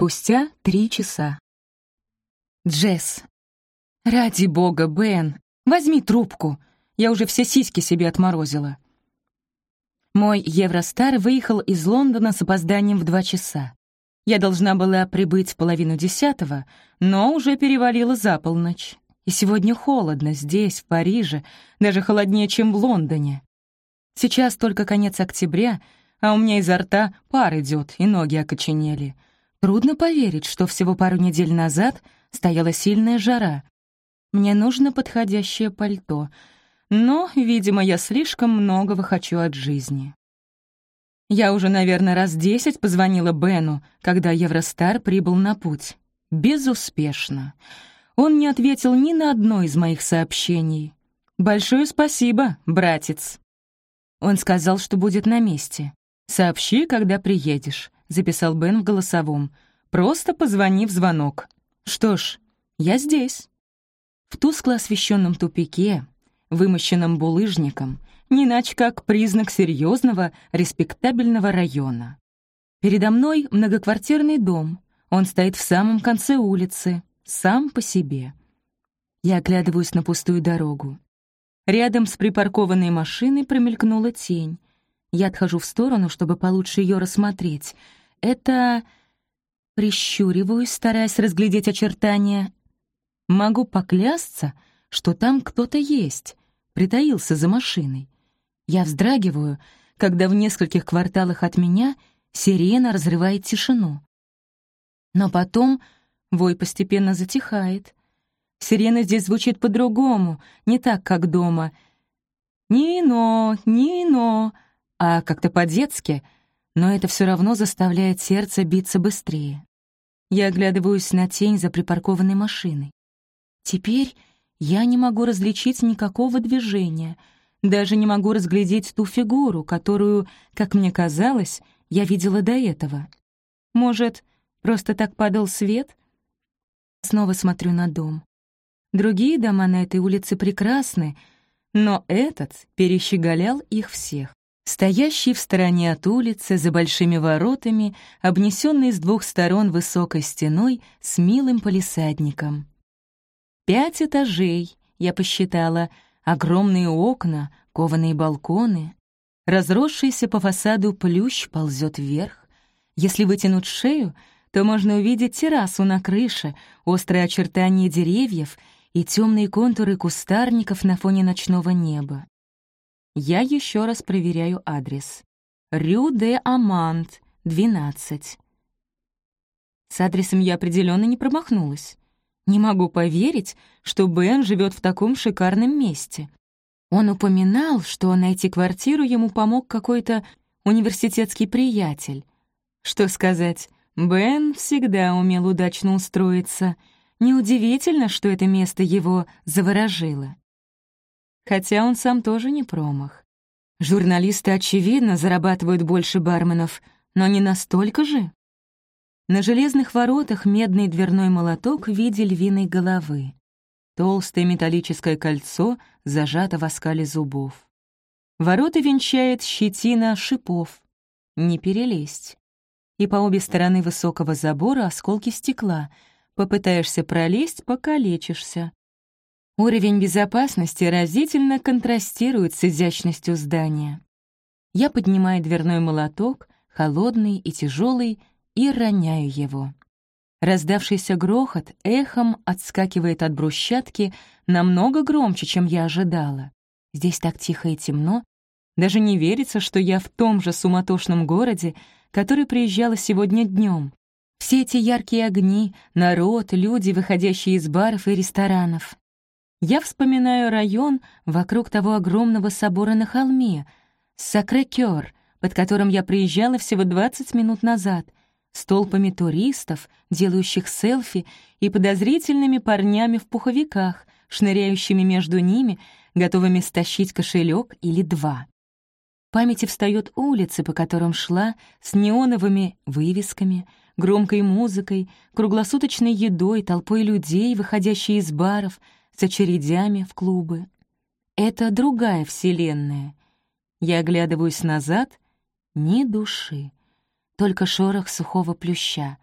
Спустя три часа. Джесс. «Ради бога, Бен, возьми трубку. Я уже все сиськи себе отморозила». Мой Евростар выехал из Лондона с опозданием в два часа. Я должна была прибыть в половину десятого, но уже перевалила за полночь. И сегодня холодно здесь, в Париже, даже холоднее, чем в Лондоне. Сейчас только конец октября, а у меня изо рта пар идет, и ноги окоченели. Трудно поверить, что всего пару недель назад стояла сильная жара. Мне нужно подходящее пальто, но, видимо, я слишком многого хочу от жизни. Я уже, наверное, раз десять позвонила Бену, когда Евростар прибыл на путь. Безуспешно. Он не ответил ни на одно из моих сообщений. «Большое спасибо, братец». Он сказал, что будет на месте. «Сообщи, когда приедешь», — записал Бен в голосовом. «Просто позвони в звонок». «Что ж, я здесь». В тускло освещенном тупике, вымощенном булыжником, не иначе как признак серьезного, респектабельного района. Передо мной многоквартирный дом. Он стоит в самом конце улицы, сам по себе. Я оглядываюсь на пустую дорогу. Рядом с припаркованной машиной промелькнула тень. Я отхожу в сторону, чтобы получше ее рассмотреть. Это... Прищуриваюсь, стараясь разглядеть очертания. Могу поклясться, что там кто-то есть, притаился за машиной. Я вздрагиваю, когда в нескольких кварталах от меня сирена разрывает тишину. Но потом вой постепенно затихает. Сирена здесь звучит по-другому, не так, как дома. «Нино, Нино», а как-то по-детски, но это все равно заставляет сердце биться быстрее. Я оглядываюсь на тень за припаркованной машиной. Теперь я не могу различить никакого движения, даже не могу разглядеть ту фигуру, которую, как мне казалось, я видела до этого. Может, просто так падал свет? Снова смотрю на дом. Другие дома на этой улице прекрасны, но этот перещеголял их всех. Стоящий в стороне от улицы, за большими воротами, обнесенный с двух сторон высокой стеной с милым полисадником. Пять этажей, я посчитала, огромные окна, кованые балконы. Разросшийся по фасаду плющ ползет вверх. Если вытянуть шею, то можно увидеть террасу на крыше, острые очертания деревьев и темные контуры кустарников на фоне ночного неба. Я еще раз проверяю адрес. Рю де Амант, 12. С адресом я определенно не промахнулась. Не могу поверить, что Бен живет в таком шикарном месте. Он упоминал, что найти квартиру ему помог какой-то университетский приятель. Что сказать, Бен всегда умел удачно устроиться. Неудивительно, что это место его заворожило хотя он сам тоже не промах. Журналисты, очевидно, зарабатывают больше барменов, но не настолько же. На железных воротах медный дверной молоток в виде львиной головы. Толстое металлическое кольцо зажато в оскале зубов. Ворота венчает щетина шипов. Не перелезть. И по обе стороны высокого забора осколки стекла. Попытаешься пролезть — покалечишься. Уровень безопасности разительно контрастирует с изящностью здания. Я поднимаю дверной молоток, холодный и тяжелый, и роняю его. Раздавшийся грохот эхом отскакивает от брусчатки намного громче, чем я ожидала. Здесь так тихо и темно. Даже не верится, что я в том же суматошном городе, который приезжала сегодня днем. Все эти яркие огни, народ, люди, выходящие из баров и ресторанов. Я вспоминаю район вокруг того огромного собора на холме, Сакрекёр, под которым я приезжала всего 20 минут назад, с толпами туристов, делающих селфи, и подозрительными парнями в пуховиках, шныряющими между ними, готовыми стащить кошелек или два. В памяти встают улицы, по которым шла, с неоновыми вывесками, громкой музыкой, круглосуточной едой, толпой людей, выходящей из баров — с очередями в клубы. Это другая вселенная. Я оглядываюсь назад — ни души, только шорох сухого плюща.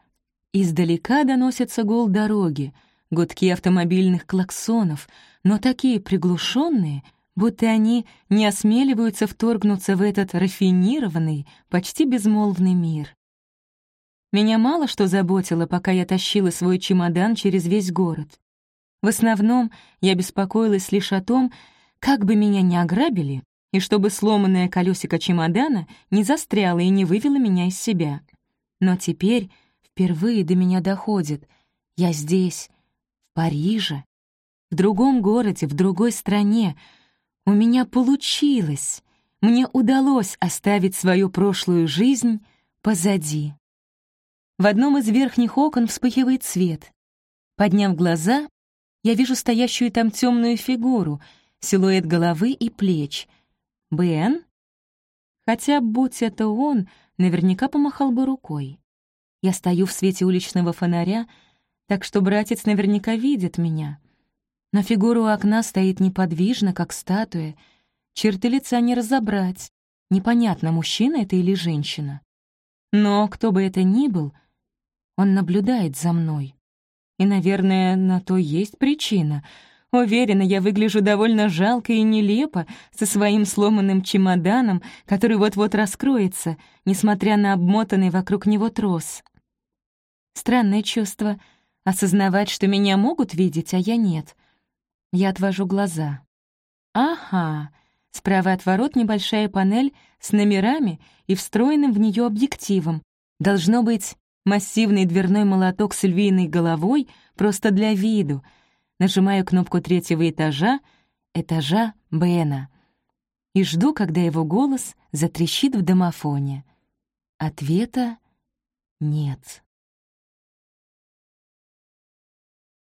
Издалека доносится гул дороги, гудки автомобильных клаксонов, но такие приглушенные, будто они не осмеливаются вторгнуться в этот рафинированный, почти безмолвный мир. Меня мало что заботило, пока я тащила свой чемодан через весь город. В основном я беспокоилась лишь о том, как бы меня не ограбили, и чтобы сломанное колесико чемодана не застряло и не вывело меня из себя. Но теперь впервые до меня доходит. Я здесь, в Париже, в другом городе, в другой стране. У меня получилось. Мне удалось оставить свою прошлую жизнь позади. В одном из верхних окон вспыхивает свет. Подняв глаза, я вижу стоящую там темную фигуру, силуэт головы и плеч. Бен? Хотя, будь это он, наверняка помахал бы рукой. Я стою в свете уличного фонаря, так что братец наверняка видит меня. Но фигура у окна стоит неподвижно, как статуя. Черты лица не разобрать. Непонятно, мужчина это или женщина. Но кто бы это ни был — он наблюдает за мной. И, наверное, на то есть причина. Уверена, я выгляжу довольно жалко и нелепо со своим сломанным чемоданом, который вот-вот раскроется, несмотря на обмотанный вокруг него трос. Странное чувство — осознавать, что меня могут видеть, а я нет. Я отвожу глаза. Ага, справа от ворот небольшая панель с номерами и встроенным в нее объективом. Должно быть, Массивный дверной молоток с львиной головой просто для виду. Нажимаю кнопку третьего этажа, этажа Бена. И жду, когда его голос затрещит в домофоне. Ответа нет.